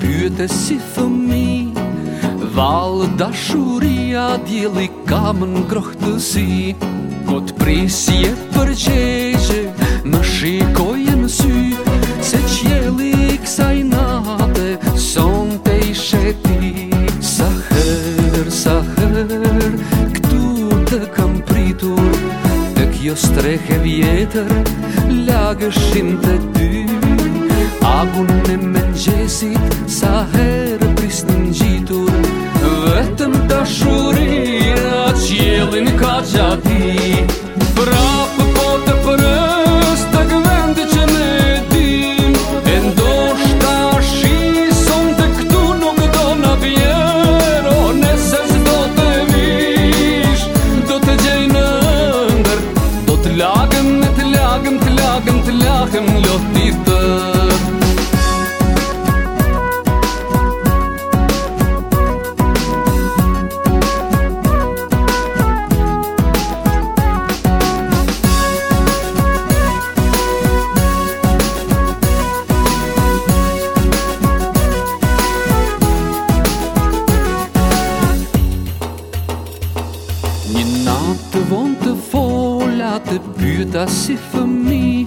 Pyete si thëmi Valë dashuria djeli kam në grohtësi Po të prisje përgjegje më shikoj e më sy Se qjeli kësaj nate son të i sheti Sa her, sa her, këtu të kam pritur Të kjo strehe vjetër lagëshim të të dashurin A qjelin ka gjati Prapë po të përës Të gëvendit që me dim E ndoshta shison Të këtu nuk do në vjer O nese zë do të vish Do të gjej në ndër Do të lagëm, të lagëm, të lagëm, të lagëm Lotit të të pyta si fëmi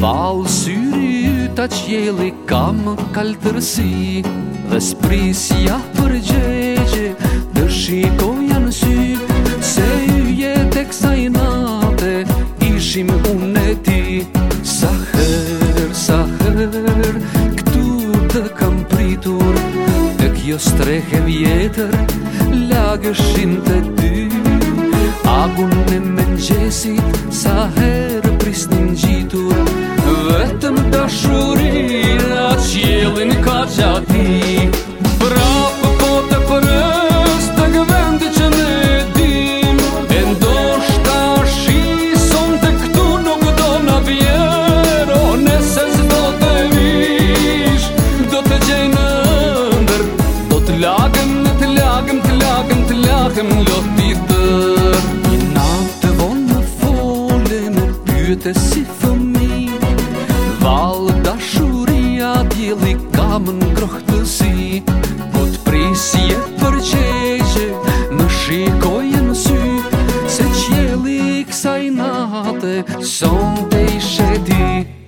Valë syri të qjeli ka më kalë tërsi Dhe sprisja përgjegje të shikoj janë sy Se ju jetë e kësa nate ishim unë e ti Sa saher, sa herë këtu të kam pritur Dhe kjo strehe vjetër lagëshin të dyrë Agun në mëngjesit sa herë pristin gjitur Vetëm të shurira qjelin ka gjati Prapë po të përës të gëvendi që në dim E ndosht të shison të këtu nuk do në vjerë O nëse zdo të vish do të gjenë ndër Do të lagëm, të lagëm, të lagëm, të lagëm, të të lagëm E si thëmi Valë ta shuria kam n'krohë të si Po t'pris je përgjegje Në shikoj e në sypë Se q'jeli i ksaj nate Son t'ej shedi